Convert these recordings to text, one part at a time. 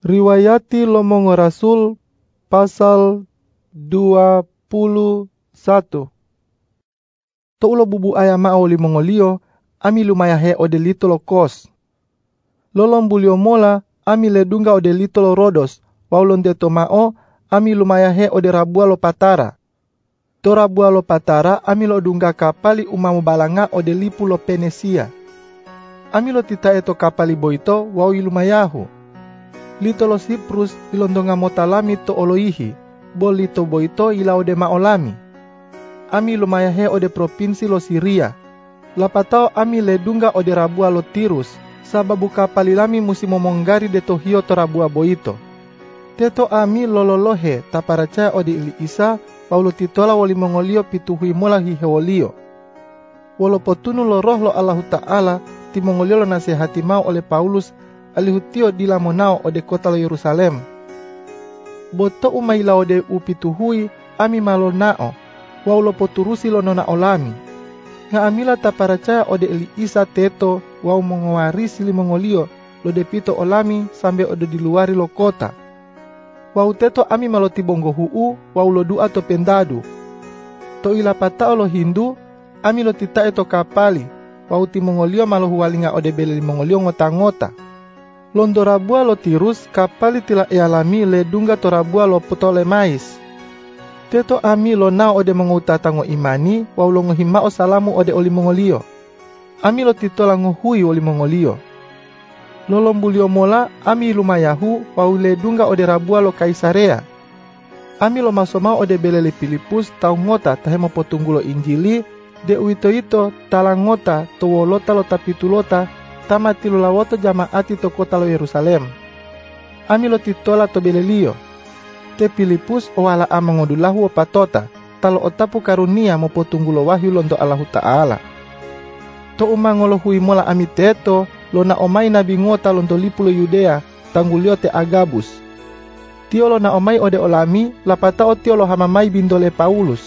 Riwayati Lomongo Rasul pasal 21. To ulo bubu aya mao limongolio, ami lumaya he ode litolo kos. Lolong bulio mola, ami ledunga ode litolo rodos, waulon de mao, ami lumaya he ode rabua lo patara. To rabua lo patara, ami lo dunga kapali umamu balanga ode lipu lo penesia. Ami lo tita eto kapali boito, wau ilumayahu. Lito lo Siprus ilondonga motalami to oloihi, bo lito boito ila ode maolami. Ami lumaya he ode provinsi lo Siria. Lapatao ami ledunga ode rabua lo Tirus, sababu kapali lami musi momonggari de tohio to rabua boito. Teto ami lololohe taparacaya ode ili isa, paulo titola wali mongolio pituhui mola hihewolio. Walo potunu lo roh lo Allahu Ta'ala, timongolio lo nasihati mau oleh Paulus alihutio dila monao ode kota lo Yerusalem. Boto umaila ode upituhui ami malo nao, waulo poturusi lo nona olami. Nga amila taparacaya ode eli isa teto wau mengewarisi limongolio lo depito olami sampai ode di luari lo kota. Wau teto ami malo tibongo huu wau lo dua to pendadu. To ila patao lo hindu ami lo tita eto kapali wau timongolio malo huwalinga ode bele limongolio ngota-ngota. Londo rabua lo tirus kapali tila ealami le dunga to rabua lo Ptolemais. Teto ami lo nao ode mengutatango imani wau lo ngohimao salamu ode oli mongolio. Ami lo titola ngohui oli mongolio. Lolombulio mola ami lumayahu wau le dunga ode rabua lo Kaisarea. Ami lo masomao ode belele Filipus tau ngota tahemo potunggulo injili de uito ito talangota to wolota lo tapitulota tamati lo lawoto jamaati to kota lo Yerusalem. Ami lo titola to belelio. Te Filipus o ala amangodulahu o patota, talo otapu karunia mo potunggulo wahyu londo Allahu Ta'ala. To umangolo hui mola ami teto, lo na omai nabi ngota londo lipu lo Yudea, tanggulio te Agabus. Tio lo na omai ode olami, lapatao tio lo hamamai bindole Paulus.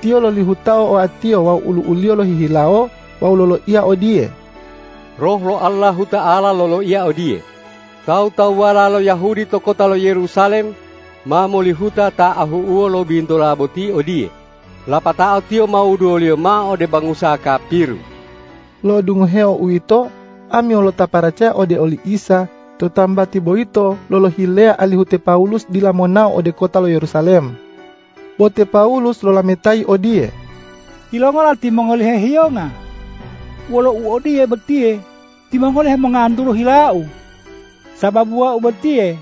Tio lo lihutao o atio wau ulu ulio lo hihilao, wau lolo ia odie. Roh lo Allahu Ta'ala lolo ia odie. Kau tau wala lo Yahudi to kota lo Yerusalem, ma molihuta ta ahu uo lo bintola boti odie. Lapatao tio mau duolio ma ode bangusa kapiru. Lo dungo heo uito, ami olo taparaca ode oli Isa, to tamba tibo ito lolo hilea alihute Paulus di lamonao ode kota lo Yerusalem. Bote Paulus lo lametai odie. Ilongola timongoli he hionga. Wolo u odie betie, timongoli he menganduru hilau. Sababu wa ubetie,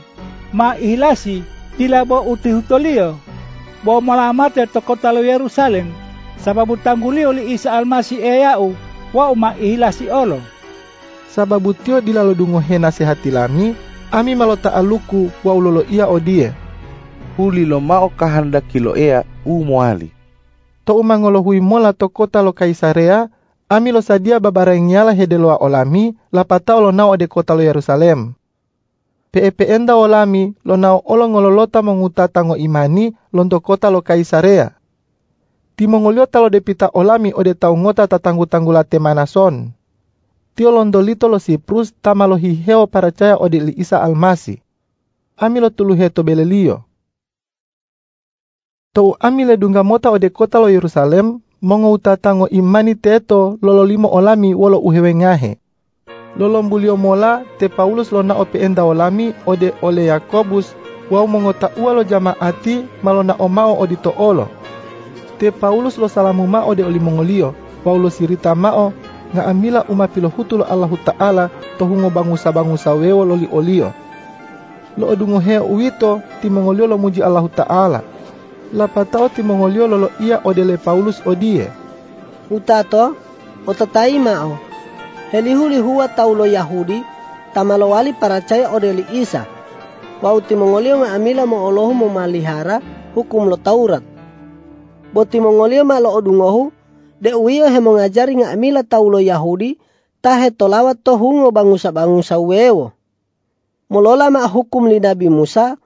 ma ihilasi tilabo uti hutolio. Bo malamate to kota lo Yerusalem, sababu tanggulio li Isa almasi eyau, wa uma ihilasi olo. Sababu tio dilalo dungo he nasihati lami, ami malota aluku wa ulolo ia odie. huli lo mao kahanda kilo ea u moali. To umangolo hui mola to kota lo Kaisarea, ami lo sadia babarang nyala hedeloa olami, lapatao lo nao ode kota lo Yerusalem. Pepe enda olami lo nao olo ngololota mengutatango imani londo kota lo Kaisarea. Timongolio talo depita olami ode tau ngota tatanggu-tanggula temanason. Tio londo lito lo Siprus tama lo hiheo paracaya ode li Isa Almasi. Ami lo tuluhe to belelio. To ami le dunga mota ode kota lo Yerusalem, mongo utatango imani teto lolo limo olami wolo uhewe ngahe. Lolo mbulio mola te Paulus lona ope enda olami ode ole Yakobus wau mongota ua lo jamaati malona omao odi to olo. Te Paulus lo salamu ma ode oli mongolio, wau lo sirita mao nga amila uma pilo hutu lo Allahu Ta'ala to hungo bangusa bangusa wewo loli olio. Lo odungo heo uito ti mongolio lo muji Allahu Ta'ala. Lapatao ti mongolio lolo ia odele Paulus odie. Utato, otatai mao. Helihuli huwa taulo Yahudi, tamalowali paracaya odeli Isa. Wau timongolio nga amila mo olohu mo malihara hukum lo Taurat. Bo timongolio ma lo odungohu, de uio he mengajari nga amila taulo Yahudi, tahe tolawa to hungo bangusa-bangusa wewo. Molola ma hukum li Nabi Musa,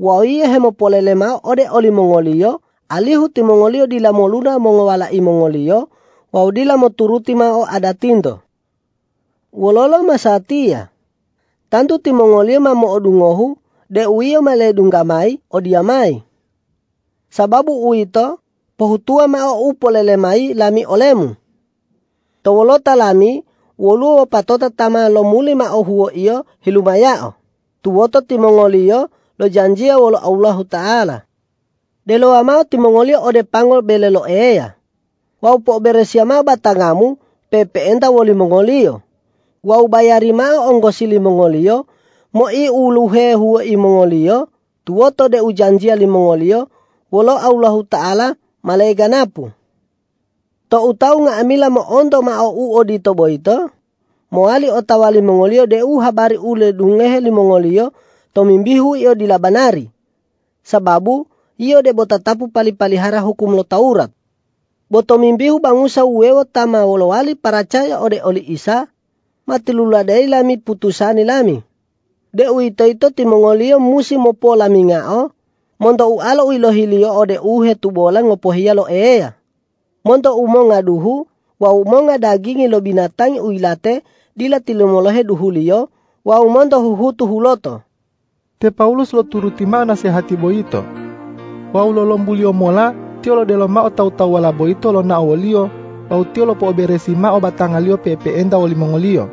wau ia he mo polele ma ode oli mongolio, alihu timongolio dila moluna mongowala i mongolio, wau dila mo turuti ma o adatindo. Wololo masatia. Tantu timongolio mamo odungohu de uio male dungamai odiamai. Sababu uito pohutua mao upo lelemai lami olemu. Tawolota lami woluo patota tama lo muli mao huo iyo hilumayao. Tuwoto timongolio lo janjia wolo Allahu Ta'ala. Delo amao timongolio ode pangol belelo eya. Wau po beresia ma batangamu pepe enda woli mongolio. Wau bayari ma onggosili mongolio mo i uluhe huo i mongolio tuwoto de ujanjia li mongolio wolo Allahu Ta'ala malega napu. To utau nga amila mo ondo ma o u odi to boito. Mo ali otawali mongolio de u habari ule dungehe li mongolio to mimbihu iyo dilabanari. Sababu iyo de botatapu pali-palihara hukum lo Taurat. Boto mimbihu bangusa uwewo tama wolowali paracaya ode oli isa matiluladai lami putusani lami. De uito ito timongolio musi mopo lami ngao mondo u alo uilohilio ode uhe tubola ngopohia lo ea. Mondo umonga duhu wa umonga dagingi lo binatang uilate dila tilumolohe duhulio wa umondo huhutu huloto. Te Paulus lo turuti ma nasihati boito. Wau lo lombulio mola, tio lo delo ma o tau tau wala boito lo na awolio, wau tio lo po beresi ma o batangalio pepe enda oli mongolio.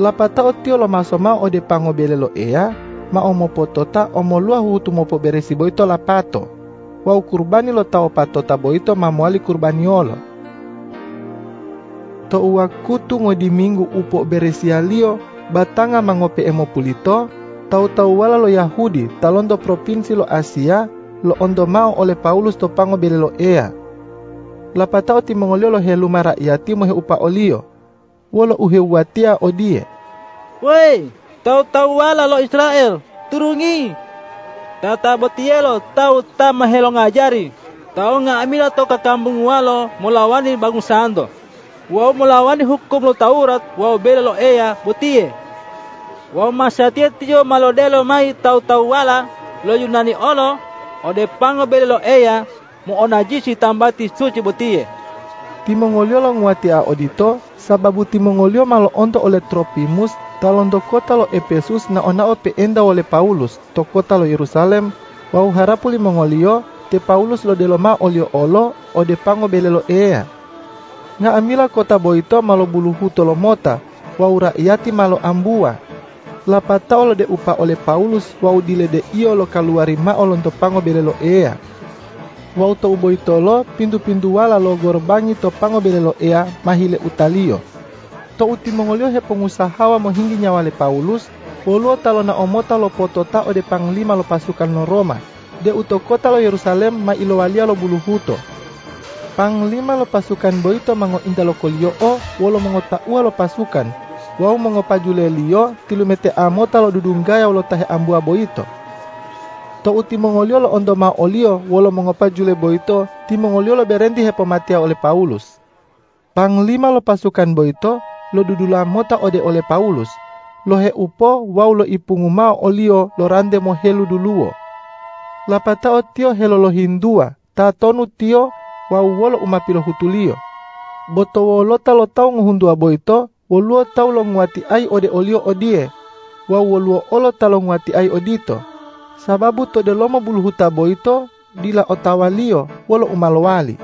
Lapata o tio lo maso ma o de pango bele lo ea, ma o mopo tota o mo lua hutu mopo beresi boito lapato. Wau kurbani lo tau patota boito ma moali kurbani olo. To ua kutu ngodi minggu upo beresi alio, batanga mangope emo pulito, tau-tau wala lo Yahudi talondo provinsi lo Asia lo ondo mau oleh Paulus to pango bele lo ea. Lapatao ti mongolio lo heluma rakyati mo he upa olio. Wolo uhe watia odie. Woi, tau-tau wala lo Israel, turungi. Tata botielo tau ta mahelo ngajari. Tau nga amila to kakambung walo mulawani bangun sando. Wow mulawani hukum lo Taurat, wow bele lo ea botie. Wow masatia tiyo malodelo mai tau tau wala lo Yunani olo ode pango bele ea mo onajisi tambati suci botie. Timongolio lo nguati a odito, sababu timongolio malo onto oleh Tropimus, talondo kota lo Efesus na ona ope enda oleh Paulus, to kota lo Yerusalem, wau harapuli mongolio, te Paulus lo delo ma olio olo, ode pango bele ea. Nga amila kota boito malo bulu huto lo mota, wau rakyati malo ambua. Lapatao lo de upa oleh Paulus, wau dile de iyo lo kaluari ma olonto pango bele lo ea. Wau to uboito lo pintu-pintu wala lo gorbangi to pango bele lo ea mahile utalio. To uti mongolio he pengusahawa mohinggi nyawale Paulus, polo talo na omota lo potota ode panglima lo pasukan lo Roma. De uto kota lo Yerusalem ma ilo walia lo bulu huto. Panglima lo pasukan boito mango inda lo kolio o, wolo mangota ua lo pasukan. Wau mango pajule lio, tilumete amota lo dudunggaya lo tahe ambua boito. To uti mongolio lo ondo ma olio, wolo mango pajule boito, ti mongolio lo berendi he pematia oleh Paulus. Panglima lo pasukan boito, lo dudula mota ode oleh Paulus. Lo he upo, wau lo ipungu ma olio lo rande mo helu duluo. Lapata o tio helo lo hindua, ta tonu tio, wau wolo umapilo hutulio. Boto wolota lo tau nguhundua boito, woluo tau nguati ai ode olio odie. Wau woluo olo talo nguati ai odito. Sababu to de lomo bulu huta boito, dila otawalio, wolo umalowali.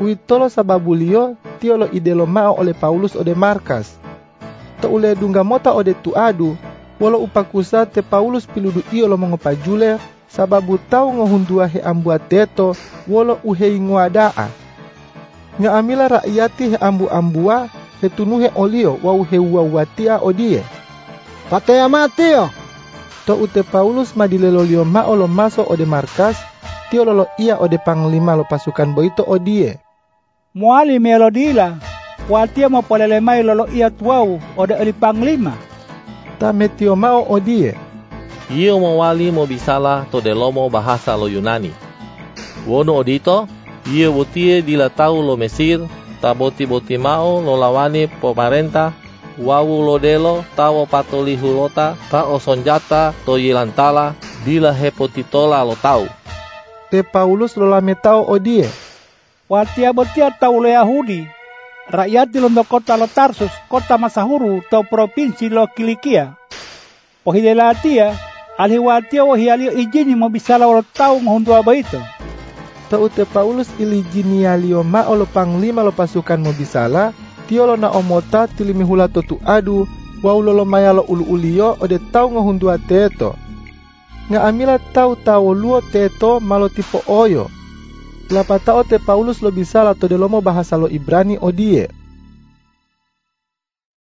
Uitolo sababu lio, tio lo idelo mao oleh Paulus ode markas. To ule dunga mota ode tuadu, wolo upakusa te Paulus piludu iyo lo mongopajule, sababu tau ngohundua he ambuat deto, wolo uhei nguadaa. Nga amila rakyati he ambu-ambua, he tunuhe olio wau he watia odie. Patea matio. To ute Paulus madilelolio ma olo maso ode markas, tio lolo ia ode panglima lo pasukan boito odie. Muali melodila, watia mo polele mai lolo ia tuau ode eli panglima. Ta metio mao odie. Iyo mawali mo bisala to delomo bahasa lo Yunani. Wono odito, iyo botie dila tau lo Mesir, ta boti-boti mao lo lawani pemerintah, wawu lo delo tawo patoli hulota, ta osonjata to yilantala, dila hepotitola lo tau. Te Paulus lo lametao odie. Watia botia tau lo Yahudi. rakyat di londo kota lo Tarsus, kota Masahuru, to provinsi lo Kilikia. Pohidela atia, aliwatia wahialio ijini mo bisala lo tau ngahundu aba itu. Taute Paulus ilijini alio ma olo panglima lo pasukan mo bisala, tiolo na omota tilimi hula totu adu, waulo lo maya lo ulu ulio ode tau ngahundu teto. Nga amila tau tau luo teto malo tipo oyo. Lapatao te Paulus lo bisala to delomo bahasa lo Ibrani odie.